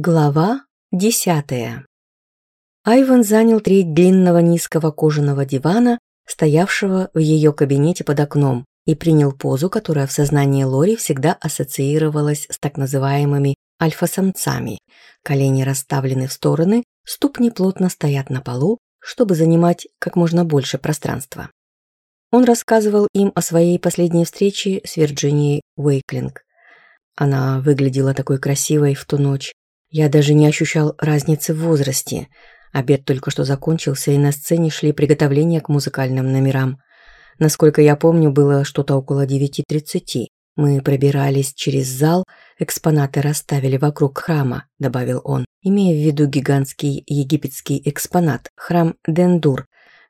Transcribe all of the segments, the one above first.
Глава десятая. Айван занял треть длинного низкого кожаного дивана, стоявшего в ее кабинете под окном, и принял позу, которая в сознании Лори всегда ассоциировалась с так называемыми альфа-самцами. Колени расставлены в стороны, ступни плотно стоят на полу, чтобы занимать как можно больше пространства. Он рассказывал им о своей последней встрече с Вирджинией Уэйклинг. Она выглядела такой красивой в ту ночь, я даже не ощущал разницы в возрасте. Обед только что закончился, и на сцене шли приготовления к музыкальным номерам. Насколько я помню, было что-то около 9.30. Мы пробирались через зал, экспонаты расставили вокруг храма, добавил он, имея в виду гигантский египетский экспонат, храм Дендур.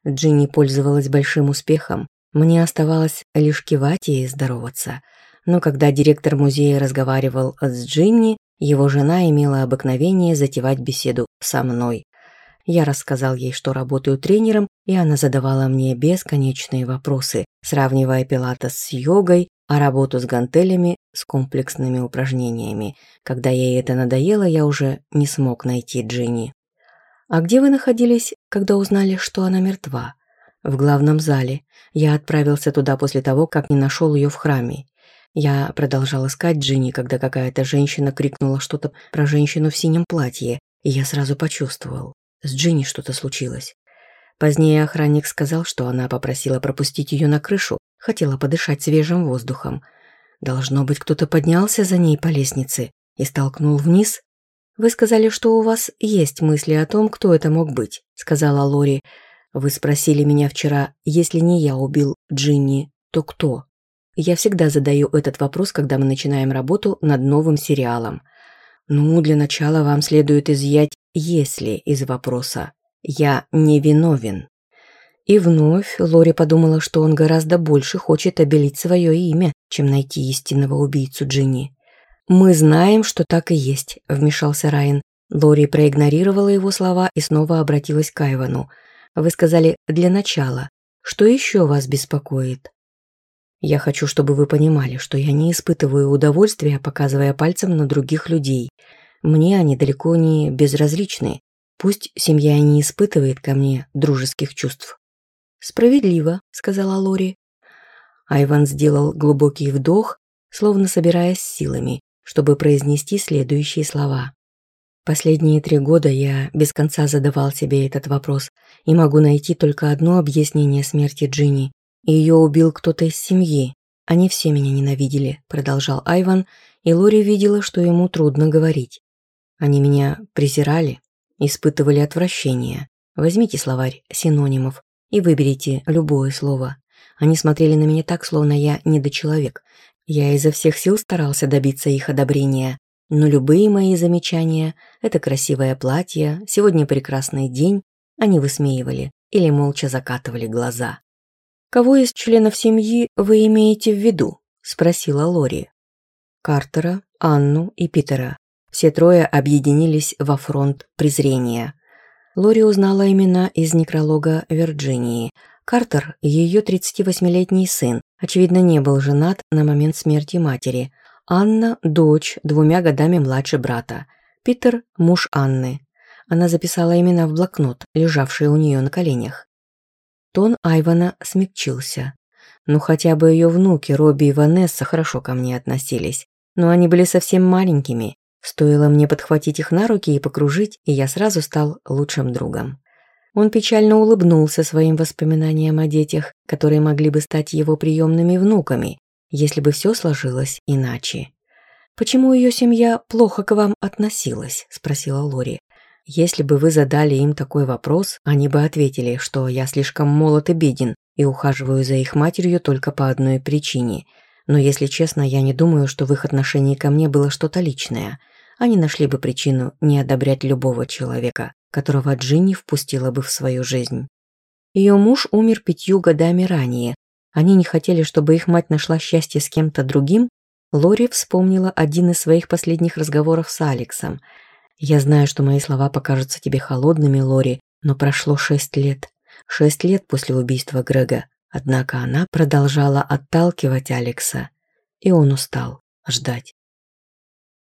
Джинни пользовалась большим успехом. Мне оставалось лишь кивать и здороваться. Но когда директор музея разговаривал с Джинни, Его жена имела обыкновение затевать беседу со мной. Я рассказал ей, что работаю тренером, и она задавала мне бесконечные вопросы, сравнивая пилатес с йогой, а работу с гантелями с комплексными упражнениями. Когда ей это надоело, я уже не смог найти Джинни. «А где вы находились, когда узнали, что она мертва?» «В главном зале. Я отправился туда после того, как не нашел ее в храме. Я продолжал искать Джинни, когда какая-то женщина крикнула что-то про женщину в синем платье, и я сразу почувствовал. С Джинни что-то случилось. Позднее охранник сказал, что она попросила пропустить ее на крышу, хотела подышать свежим воздухом. Должно быть, кто-то поднялся за ней по лестнице и столкнул вниз. «Вы сказали, что у вас есть мысли о том, кто это мог быть», — сказала Лори. «Вы спросили меня вчера, если не я убил Джинни, то кто?» Я всегда задаю этот вопрос, когда мы начинаем работу над новым сериалом. Ну, для начала вам следует изъять «если» из вопроса. «Я не виновен». И вновь Лори подумала, что он гораздо больше хочет обелить свое имя, чем найти истинного убийцу Джинни. «Мы знаем, что так и есть», – вмешался Райан. Лори проигнорировала его слова и снова обратилась к Айвану. «Вы сказали «для начала». Что еще вас беспокоит?» Я хочу, чтобы вы понимали, что я не испытываю удовольствия, показывая пальцем на других людей. Мне они далеко не безразличны. Пусть семья не испытывает ко мне дружеских чувств. «Справедливо», — сказала Лори. Айван сделал глубокий вдох, словно собираясь силами, чтобы произнести следующие слова. Последние три года я без конца задавал себе этот вопрос и могу найти только одно объяснение смерти Джинни. Ее убил кто-то из семьи. Они все меня ненавидели», – продолжал Айван, и Лори видела, что ему трудно говорить. «Они меня презирали, испытывали отвращение. Возьмите словарь синонимов и выберите любое слово. Они смотрели на меня так, словно я недочеловек. Я изо всех сил старался добиться их одобрения, но любые мои замечания – это красивое платье, сегодня прекрасный день – они высмеивали или молча закатывали глаза. «Кого из членов семьи вы имеете в виду?» – спросила Лори. Картера, Анну и Питера. Все трое объединились во фронт презрения. Лори узнала имена из некролога Вирджинии. Картер, ее 38-летний сын, очевидно, не был женат на момент смерти матери. Анна – дочь, двумя годами младше брата. Питер – муж Анны. Она записала имена в блокнот, лежавший у нее на коленях. Тон Айвана смягчился. Ну хотя бы ее внуки Робби и Ванесса хорошо ко мне относились, но они были совсем маленькими. Стоило мне подхватить их на руки и покружить, и я сразу стал лучшим другом. Он печально улыбнулся своим воспоминаниям о детях, которые могли бы стать его приемными внуками, если бы все сложилось иначе. «Почему ее семья плохо к вам относилась?» – спросила Лори. Если бы вы задали им такой вопрос, они бы ответили, что я слишком молод и беден и ухаживаю за их матерью только по одной причине. Но если честно, я не думаю, что в их отношении ко мне было что-то личное. Они нашли бы причину не одобрять любого человека, которого Джинни впустила бы в свою жизнь. Ее муж умер пятью годами ранее. Они не хотели, чтобы их мать нашла счастье с кем-то другим. Лори вспомнила один из своих последних разговоров с Алексом – я знаю, что мои слова покажутся тебе холодными, Лори, но прошло шесть лет. Шесть лет после убийства Грега. Однако она продолжала отталкивать Алекса. И он устал ждать.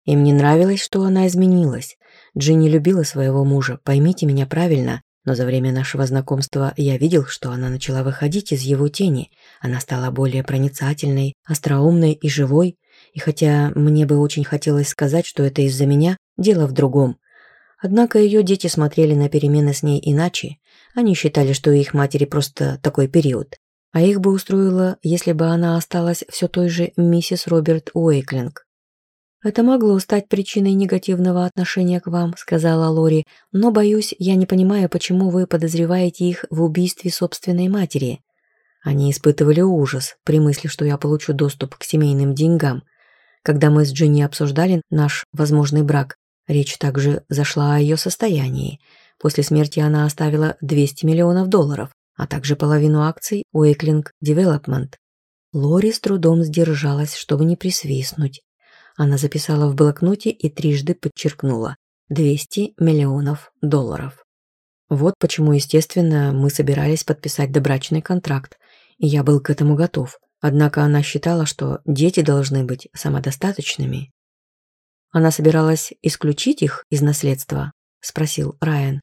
Им не нравилось, что она изменилась. Джинни любила своего мужа, поймите меня правильно, но за время нашего знакомства я видел, что она начала выходить из его тени. Она стала более проницательной, остроумной и живой. И хотя мне бы очень хотелось сказать, что это из-за меня, Дело в другом. Однако ее дети смотрели на перемены с ней иначе. Они считали, что их матери просто такой период. А их бы устроило, если бы она осталась все той же миссис Роберт Уэйклинг. «Это могло стать причиной негативного отношения к вам», – сказала Лори, «но, боюсь, я не понимаю, почему вы подозреваете их в убийстве собственной матери». Они испытывали ужас при мысли, что я получу доступ к семейным деньгам. Когда мы с Джинни обсуждали наш возможный брак, Речь также зашла о ее состоянии. После смерти она оставила 200 миллионов долларов, а также половину акций Уэйклинг Девелопмент. Лори с трудом сдержалась, чтобы не присвистнуть. Она записала в блокноте и трижды подчеркнула 200 миллионов долларов. Вот почему, естественно, мы собирались подписать добрачный контракт, и я был к этому готов. Однако она считала, что дети должны быть самодостаточными. Она собиралась исключить их из наследства? Спросил Райан.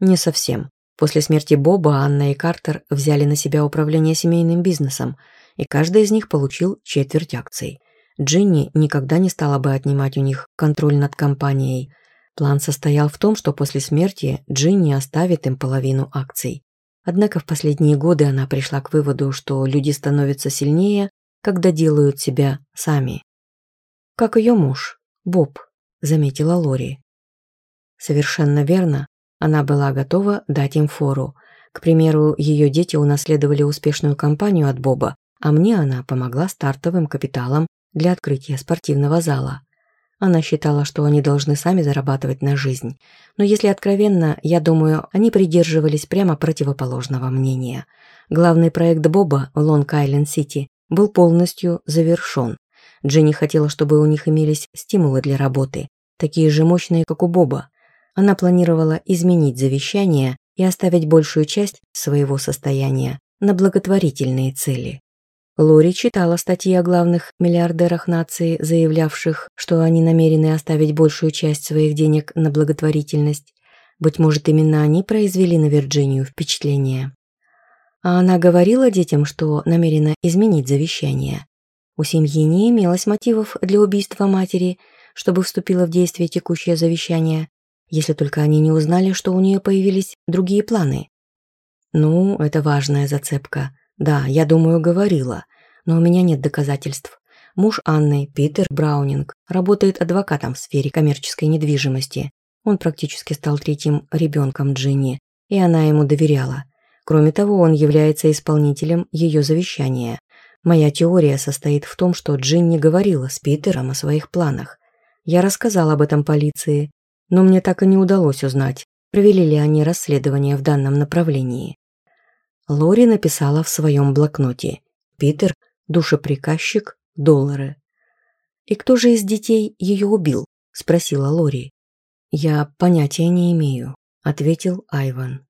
Не совсем. После смерти Боба Анна и Картер взяли на себя управление семейным бизнесом, и каждый из них получил четверть акций. Джинни никогда не стала бы отнимать у них контроль над компанией. План состоял в том, что после смерти Джинни оставит им половину акций. Однако в последние годы она пришла к выводу, что люди становятся сильнее, когда делают себя сами. «Как ее муж?» «Боб», – заметила Лори. Совершенно верно, она была готова дать им фору. К примеру, ее дети унаследовали успешную компанию от Боба, а мне она помогла стартовым капиталом для открытия спортивного зала. Она считала, что они должны сами зарабатывать на жизнь. Но если откровенно, я думаю, они придерживались прямо противоположного мнения. Главный проект Боба в Лонг-Айленд-Сити был полностью завершен. Дженни хотела, чтобы у них имелись стимулы для работы, такие же мощные, как у Боба. Она планировала изменить завещание и оставить большую часть своего состояния на благотворительные цели. Лори читала статьи о главных миллиардерах нации, заявлявших, что они намерены оставить большую часть своих денег на благотворительность. Быть может, именно они произвели на Вирджинию впечатление. А она говорила детям, что намерена изменить завещание. У семьи не имелось мотивов для убийства матери, чтобы вступило в действие текущее завещание, если только они не узнали, что у нее появились другие планы. Ну, это важная зацепка. Да, я думаю, говорила, но у меня нет доказательств. Муж Анны, Питер Браунинг, работает адвокатом в сфере коммерческой недвижимости. Он практически стал третьим ребенком Джинни, и она ему доверяла. Кроме того, он является исполнителем ее завещания. Моя теория состоит в том, что Джинни говорила с Питером о своих планах. Я рассказал об этом полиции, но мне так и не удалось узнать, провели ли они расследование в данном направлении. Лори написала в своем блокноте «Питер, душеприказчик, доллары». «И кто же из детей ее убил?» – спросила Лори. «Я понятия не имею», – ответил Айван.